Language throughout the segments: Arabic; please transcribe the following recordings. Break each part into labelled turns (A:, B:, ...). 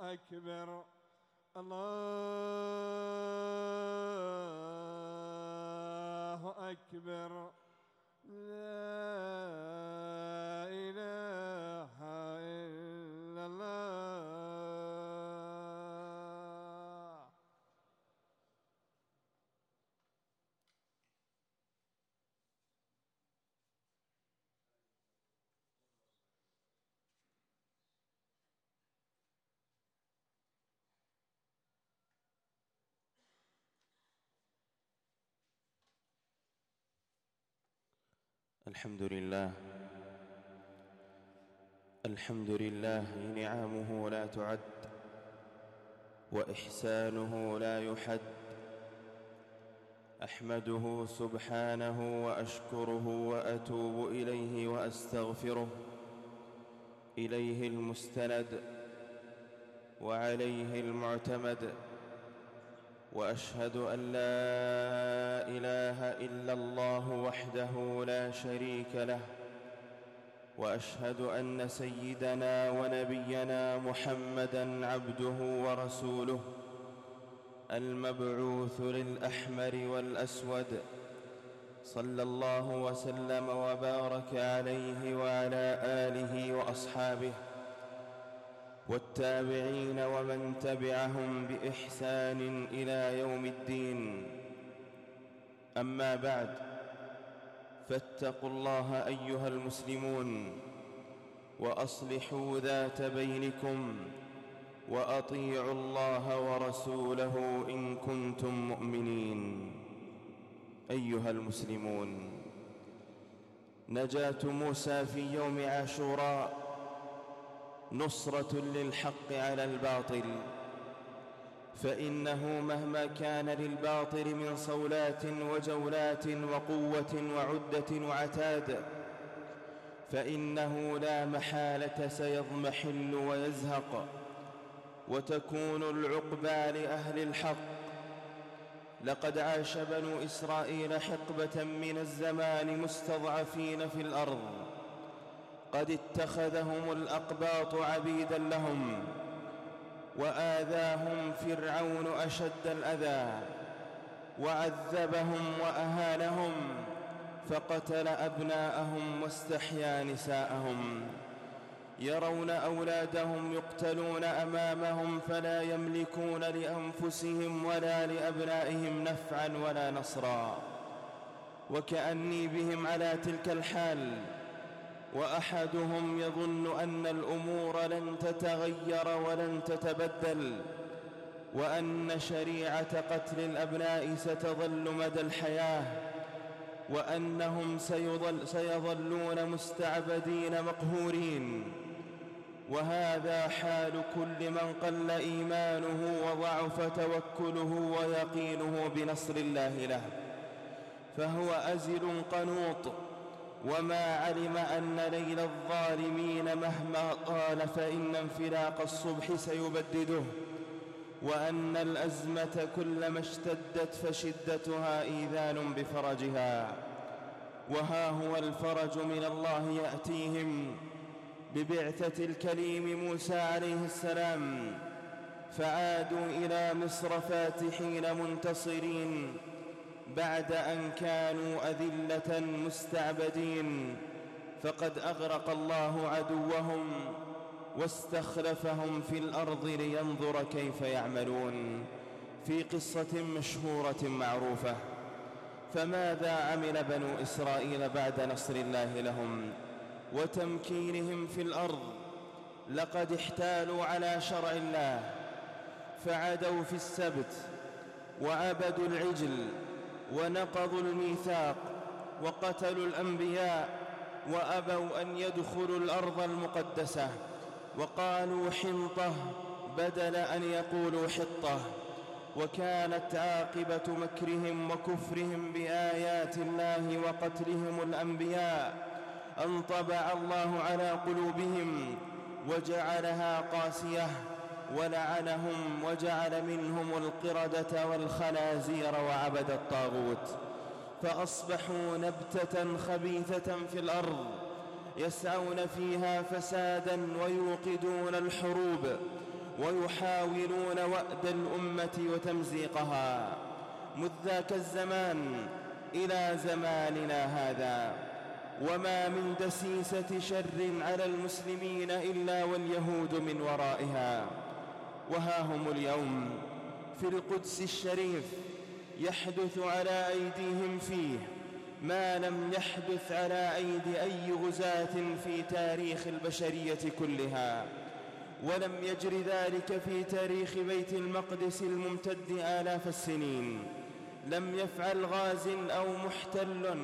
A: أكبر. الله أكبر. لا إله إلا الله
B: الحمد لله. الحمد لله نعمه لا تعد وإحسانه لا يحد. أحمده سبحانه وأشكره وأتوب إليه وأستغفره. إليه المستند وعليه المعتمد. وأشهد أن لا إله إلا الله وحده لا شريك له وأشهد أن سيدنا ونبينا محمدا عبده ورسوله المبعوث للأحمر والأسود صلى الله وسلم وبارك عليه وعلى آله وأصحابه. والتابعين ومن تبعهم بإحسان إلى يوم الدين. أما بعد فاتقوا الله أيها المسلمون وأصلحوا ذات بينكم وأطيعوا الله ورسوله إن كنتم مؤمنين. أيها المسلمون نجاة موسى في يوم عاشوراء نصرة للحق على الباطل فإنه مهما كان للباطل من صولات وجولات وقوة وعدة وعتاد فإنه لا محالة سيضمحل ويزهق وتكون العقبى لأهل الحق. لقد عاش بنو إسرائيل حقبة من الزمان مستضعفين في الأرض. قد اتخذهم الأقباط عبيدا لهم وآذاهم فرعون أشد الأذى وعذبهم وأهانهم فقتل أبناءهم واستحيا نساءهم يرون أولادهم يقتلون أمامهم فلا يملكون لأنفسهم ولا لأبنائهم نفعا ولا نصرا وكأني بهم على تلك الحال وأحدهم يظن أن الأمور لن تتغير ولن تتبدل وأن شريعة قتل الأبناء ستظل مدى الحياة وأنهم سيظل سيظلون مستعبدين مقهورين. وهذا حال كل من قل إيمانه وضعف توكله ويقينه بنصر الله له. فهو أزل قنوط. وما علم أن ليل الظالمين مهما طال فإن انفلاق الصبح سيبدده وأن الأزمة كلما اشتدت فشدتها إيذان بفرجها. وها هو الفرج من الله يأتيهم ببعثة الكليم موسى عليه السلام فعادوا إلى مصر فاتحين منتصرين بعد أن كانوا أذلة مستعبدين فقد أغرق الله عدوهم واستخلفهم في الأرض لينظر كيف يعملون في قصة مشهورة معروفة. فماذا عمل بنو إسرائيل بعد نصر الله لهم وتمكينهم في الأرض؟ لقد احتالوا على شرع الله فعدوا في السبت وعبدوا العجل ونقضوا الميثاق وقتلوا الأنبياء وأبوا أن يدخلوا الأرض المقدسة وقالوا حنطة بدل أن يقولوا حطة وكانت عاقبة مكرهم وكفرهم بآيات الله وقتلهم الأنبياء أن طبع الله على قلوبهم وجعلها قاسية ولعنهم وجعل منهم القردة والخنازير وعبد الطاغوت. فأصبحوا نبتة خبيثة في الأرض يسعون فيها فسادا ويوقدون الحروب ويحاولون وأد الأمة وتمزيقها. مذ ذاك الزمان إلى زماننا هذا. وما من دسيسة شر على المسلمين إلا واليهود من ورائها. وها هم اليوم. في القدس الشريف يحدث على أيديهم فيه ما لم يحدث على أيدي أي غزاة في تاريخ البشرية كلها. ولم يجر ذلك في تاريخ بيت المقدس الممتد آلاف السنين. لم يفعل غاز أو محتل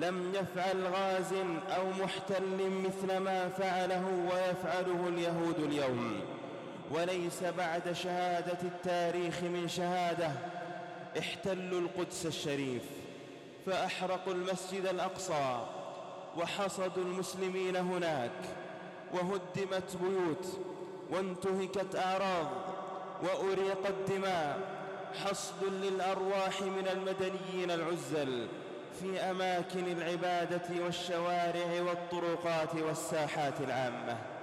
B: لم يفعل غاز أو محتل مثل ما فعله ويفعله اليهود اليوم. وليس بعد شهادة التاريخ من شهادة. احتلوا القدس الشريف فأحرقوا المسجد الأقصى وحصدوا المسلمين هناك وهدمت بيوت وانتهكت أعراض وأريقت دماء. حصد للأرواح من المدنيين العزل في أماكن العبادة والشوارع والطرقات والساحات العامة.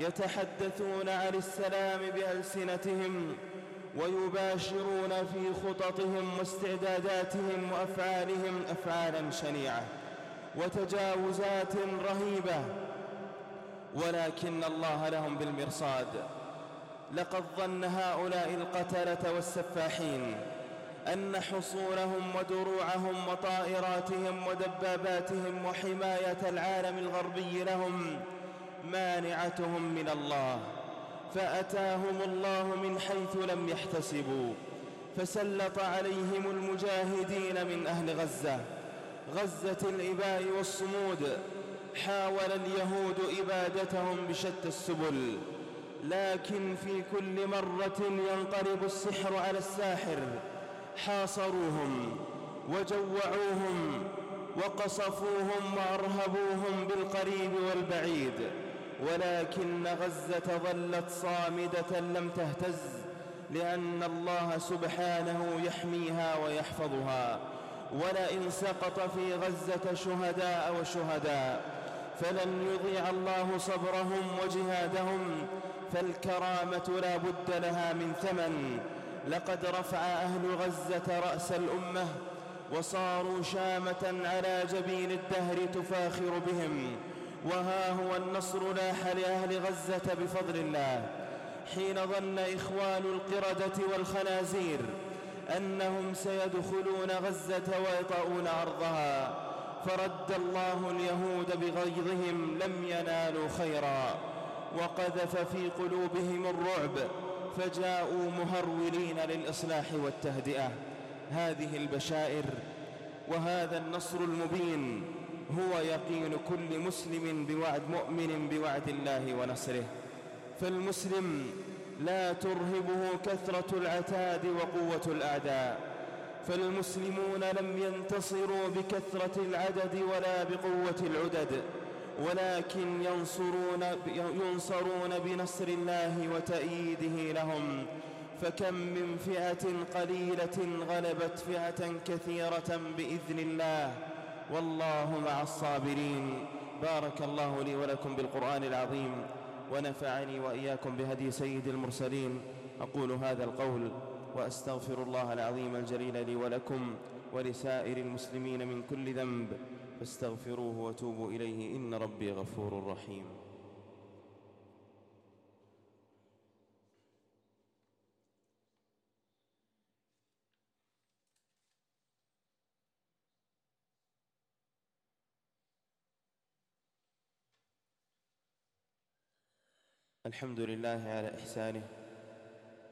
B: يتحدثون عن السلام بألسنتهم ويباشرون في خططهم واستعداداتهم وأفعالهم أفعالا شنيعة وتجاوزات رهيبة. ولكن الله لهم بالمرصاد. لقد ظن هؤلاء القتلة والسفاحين أن حصونهم ودروعهم وطائراتهم ودباباتهم وحماية العالم الغربي لهم مانعتهم من الله فأتاهم الله من حيث لم يحتسبوا فسلط عليهم المجاهدين من أهل غزة غزة الإباء والصمود حاول اليهود إبادتهم بشتى السبل لكن في كل مرة ينقلب السحر على الساحر حاصروهم وجوعوهم وقصفوهم وأرهبوهم بالقريب والبعيد. ولكن غزة ظلت صامدة لم تهتز لأن الله سبحانه يحميها ويحفظها. ولئن سقط في غزة شهداء وشهداء فلن يضيع الله صبرهم وجهادهم فالكرامة لا بد لها من ثمن. لقد رفع أهل غزة رأس الأمة وصاروا شامة على جبين الدهر تفاخر بهم. وها هو النصر لاح لأهل غزة بفضل الله. حين ظن إخوان القردة والخنازير أنهم سيدخلون غزة ويطؤون أرضها فرد الله اليهود بغيظهم لم ينالوا خيرا. وقذف في قلوبهم الرعب فجاءوا مهرولين للإصلاح والتهدئة. هذه البشائر وهذا النصر المبين هو يقين كل مسلم بوعد مؤمن بوعد الله ونصره. فالمسلم لا ترهبه كثرة العتاد وقوة الأعداء. فالمسلمون لم ينتصروا بكثرة العدد ولا بقوة العدد ولكن ينصرون, ينصرون بنصر الله وتأييده لهم. فكم من فئة قليلة غلبت فئة كثيرة بإذن الله. والله مع الصابرين. بارك الله لي ولكم بالقرآن العظيم ونفعني وإياكم بهدي سيد المرسلين. أقول هذا القول وأستغفر الله العظيم الجليل لي ولكم ولسائر المسلمين من كل ذنب. فاستغفروه وتوبوا إليه. إن ربي غفور رحيم. الحمد لله على إحسانه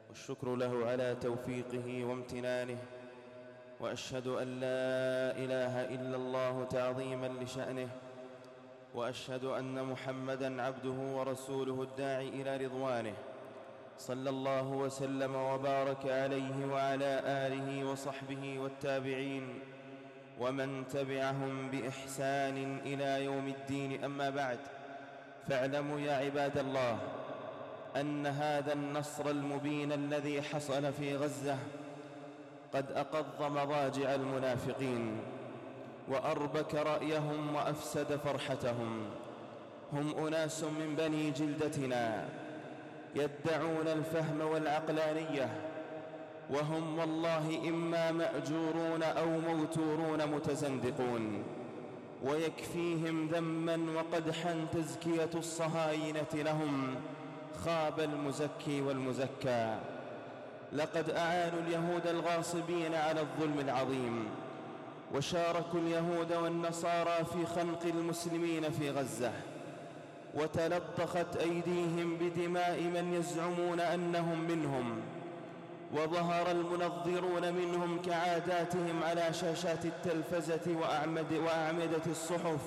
B: والشكر له على توفيقه وامتنانه وأشهد أن لا إله إلا الله تعظيما لشأنه وأشهد أن محمدًا عبده ورسوله الداعي إلى رضوانه صلى الله وسلم وبارك عليه وعلى آله وصحبه والتابعين ومن تبعهم بإحسان إلى يوم الدين. أما بعد فاعلموا يا عباد الله أن هذا النصر المبين الذي حصل في غزة قد أقض مضاجع المنافقين وأربك رأيهم وأفسد فرحتهم. هم أناس من بني جلدتنا يدعون الفهم والعقلانية وهم والله إما مأجورون أو موتورون متزندقون. ويكفيهم ذما وقدحا تزكية الصهاينة لهم خاب المزكي والمزكى. لقد أعانوا اليهود الغاصبين على الظلم العظيم وشاركوا اليهود والنصارى في خنق المسلمين في غزة. وتلطخت أيديهم بدماء من يزعمون أنهم منهم وظهر المنظرون منهم كعاداتهم على شاشات التلفزة وأعمد وأعمدة الصحف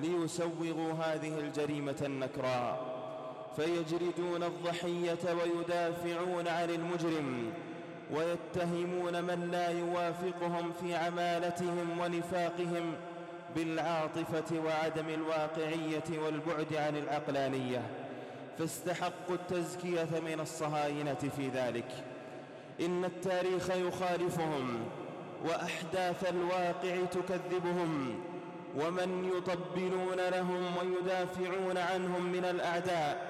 B: ليسوغوا هذه الجريمة النكراء. فيجردون الضحية ويدافعون عن المجرم ويتهمون من لا يوافقهم في عمالتهم ونفاقهم بالعاطفة وعدم الواقعية والبعد عن العقلانية فاستحقوا التزكية من الصهاينة في ذلك. إن التاريخ يخالفهم وأحداث الواقع تكذبهم ومن يطبلون لهم ويدافعون عنهم من الأعداء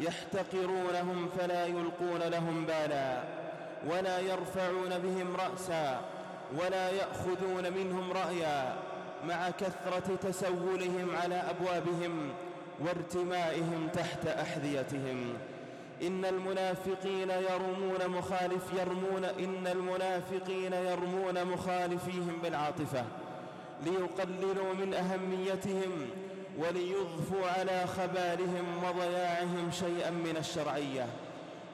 B: يحتقرونهم فلا يلقون لهم بالا ولا يرفعون بهم رأسا ولا يأخذون منهم رأيا مع كثرة تسولهم على أبوابهم وارتمائهم تحت أحذيتهم. إن المنافقين يرمون مخالف يرمون إن المنافقين يرمون مخالفيهم بالعاطفة ليقللوا من أهميتهم وليضفوا على خبالهم وضياعهم شيئا من الشرعية.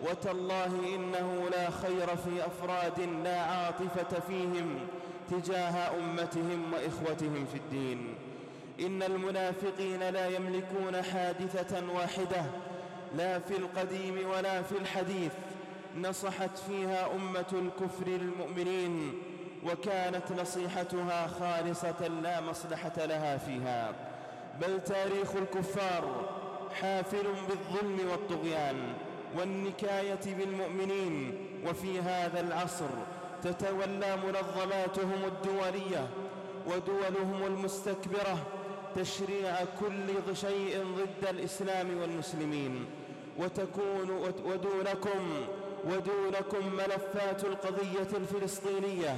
B: وتالله إنه لا خير في أفراد لا عاطفة فيهم تجاه أمتهم وإخوتهم في الدين. إن المنافقين لا يملكون حادثة واحدة لا في القديم ولا في الحديث. نصحت فيها أمة الكفر للمؤمنين وكانت نصيحتها خالصة لا مصلحة لها فيها. بل تاريخ الكفار حافل بالظلم والطغيان والنكاية بالمؤمنين وفي هذا العصر تتولى منظماتهم الدولية ودولهم المستكبرة تشريع كل شيء ضد الإسلام والمسلمين وتكون ودونكم ودونكم ملفات القضية الفلسطينية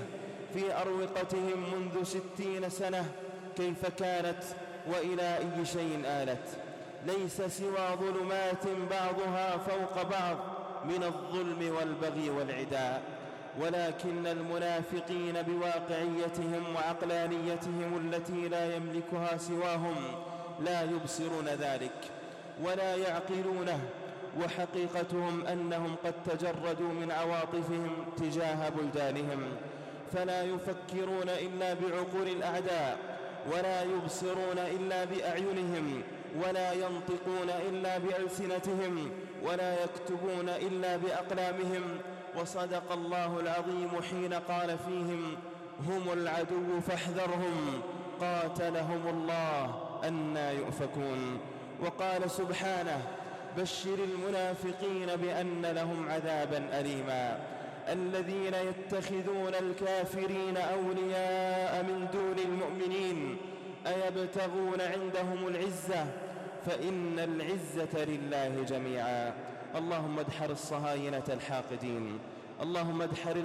B: في أروقتهم منذ ستين سنة كيف كانت وإلى أي شيء آلت. ليس سوى ظلمات بعضها فوق بعض من الظلم والبغي والعداء. ولكن المنافقين بواقعيتهم وعقلانيتهم التي لا يملكها سواهم لا يبصرون ذلك ولا يعقلونه. وحقيقتهم أنهم قد تجردوا من عواطفهم تجاه بلدانهم. فلا يفكرون إلا بعقول الأعداء. ولا يبصرون إلا بأعينهم ولا ينطقون إلا بألسنتهم ولا يكتبون إلا بأقلامهم. وصدق الله العظيم حين قال فيهم هم العدو فاحذرهم قاتلهم الله أنا يؤفكون وقال سبحانه بشر المنافقين بأن لهم عذابا أليما الذين يتخذون الكافرين أولياء من دون المؤمنين أيبتغون عندهم العزة؟ فإن العزة لله جميعا. اللهم ادحر الصهاينة الحاقدين. اللهم ادحر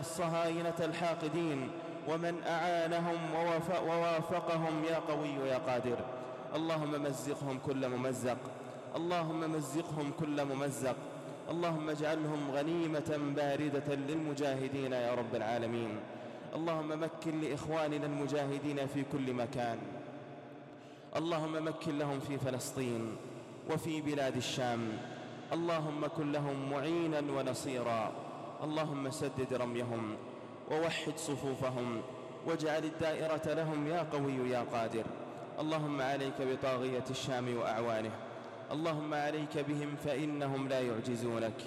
B: الصهاينة الحاقدين. ومن أعانهم ووافقهم يا قوي يا قادر. اللهم مزقهم كل ممزق. اللهم مزقهم كل ممزق. اللهم اجعلهم غنيمة باردة للمجاهدين يا رب العالمين. اللهم مكن لإخواننا المجاهدين في كل مكان. اللهم مكن لهم في فلسطين وفي بلاد الشام. اللهم كن لهم معينا ونصيرا. اللهم سدد رميهم ووحد صفوفهم واجعل الدائرة لهم يا قوي يا قادر. اللهم عليك بطاغية الشام وأعوانه. اللهم عليك بهم فإنهم لا يعجزونك.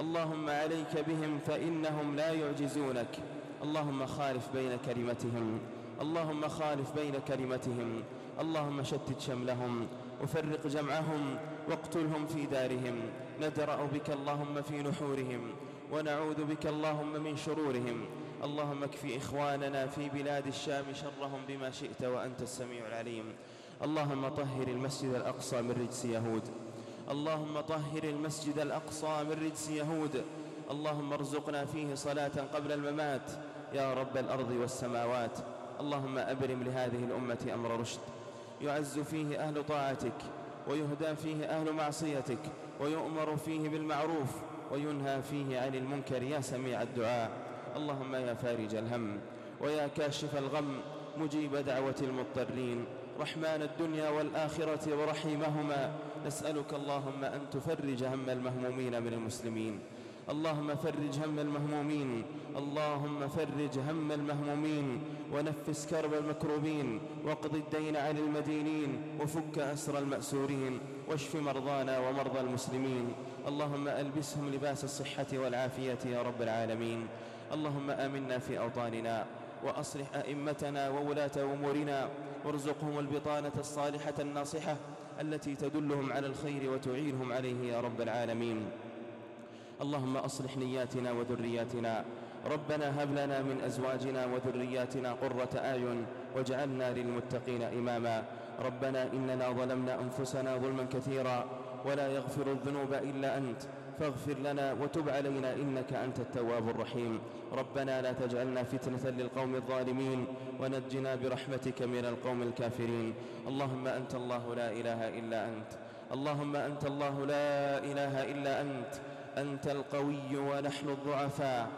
B: اللهم عليك بهم فإنهم لا يعجزونك. اللهم خالف بين كلمتهم. اللهم خالف بين كلمتهم. اللهم شتت شملهم. وفرق جمعهم. واقتلهم في دارهم. ندرأ بك اللهم في نحورهم. ونعوذ بك اللهم من شرورهم. اللهم اكفي إخواننا في بلاد الشام شرهم بما شئت وأنت السميع العليم. اللهم طهر المسجد الأقصى من رجس يهود. اللهم طهر المسجد الأقصى من رجس يهود. اللهم ارزقنا فيه صلاة قبل الممات. يا رب الأرض والسماوات. اللهم أبرم لهذه الأمة أمر رشد. يعز فيه أهل طاعتك ويهدى فيه أهل معصيتك ويؤمر فيه بالمعروف وينهى فيه عن المنكر. يا سميع الدعاء. اللهم يا فارج الهم ويا كاشف الغم مجيب دعوة المضطرين. رحمن الدنيا والآخرة ورحيمهما. نسألك اللهم أن تفرج هم المهمومين من المسلمين. اللهم فرج هم المهمومين. اللهم فرج هم المهمومين. ونفس كرب المكروبين. واقض الدين عن المدينين. وفك أسر المأسورين. واشف مرضانا ومرضى المسلمين. اللهم ألبسهم لباس الصحة والعافية يا رب العالمين. اللهم آمنا في أوطاننا. وأصلح أئمتنا وولاة أمورنا وارزقهم البطانة الصالحة الناصحة التي تدلهم على الخير وتعينهم عليه يا رب العالمين. اللهم أصلح نياتنا وذرياتنا. ربنا هب لنا من أزواجنا وذرياتنا قرة أعين واجعلنا للمتقين إماما. ربنا إننا ظلمنا أنفسنا ظلما كثيرا ولا يغفر الذنوب إلا أنت. فاغفر لنا وتب علينا إنك أنت التواب الرحيم. ربنا لا تجعلنا فتنة للقوم الظالمين ونجنا برحمتك من القوم الكافرين. اللهم أنت الله لا إله إلا أنت. اللهم أنت الله لا إله إلا أنت. أنت القوي ونحن الضعفاء.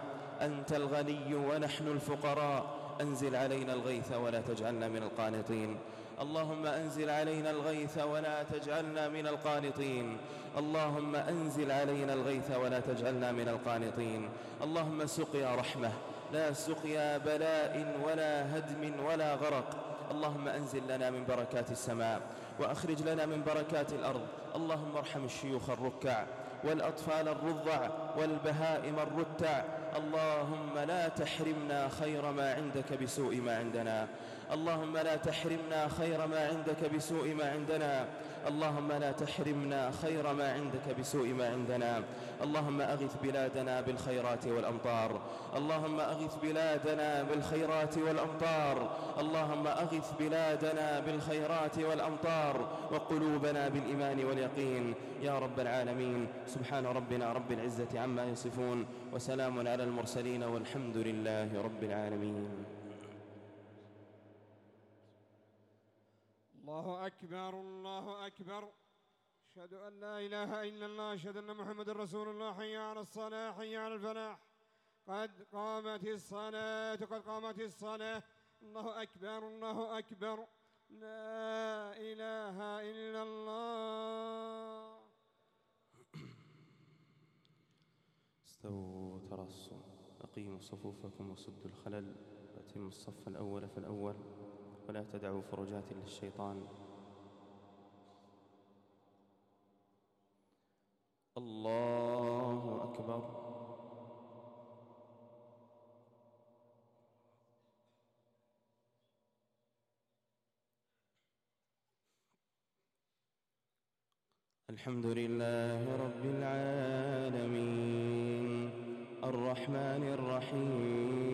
B: أنت الغني ونحن الفقراء. أنزل علينا الغيث ولا تجعلنا من القانطين. اللهم أنزل علينا الغيث ولا تجعلنا من القانطين. اللهم أنزل علينا الغيث ولا تجعلنا من القانطين. اللهم سقيا رحمة. لا سقيا بلاء ولا هدم ولا غرق. اللهم أنزل لنا من بركات السماء وأخرج لنا من بركات الأرض. اللهم ارحم الشيوخ الركع والأطفال الرضع والبهائم الرتع اللهم لا تحرمنا خير ما عندك بسوء ما عندنا. اللهم لا تحرمنا خير ما عندك بسوء ما عندنا. اللهم لا تحرمنا خير ما عندك بسوء ما عندنا. اللهم أغث بلادنا بالخيرات والأمطار. اللهم أغث بلادنا بالخيرات والأمطار. اللهم أغث بلادنا بالخيرات والأمطار. وقلوبنا بالإيمان واليقين. يا رب العالمين. سبحان ربنا رب العزة عما يصفون. وسلام على المرسلين والحمد لله رب العالمين.
A: الله أكبر الله أكبر. أشهد أن لا إله إلا الله أشهد أن محمد رسول الله حي على الصلاة حي على الفلاح. قد قامت الصلاة قد قامت الصلاة. الله أكبر الله أكبر. لا إله إلا الله.
B: استووا ترصوا أقيموا صفوفكم وسدوا الخلل وأتموا الصف الأول فالأول. ولا تدعوا فرجات للشيطان. الله أكبر. الحمد لله رب العالمين. الرحمن الرحيم.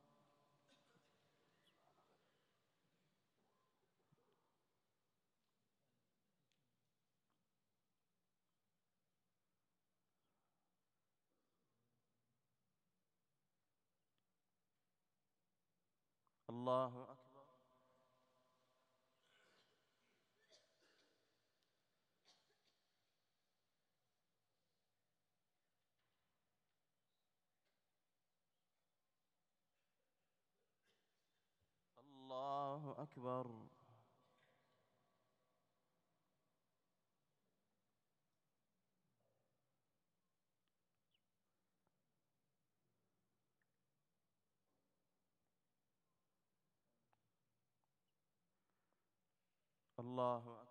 B: الله أكبر. الله أكبر. الله أكبر.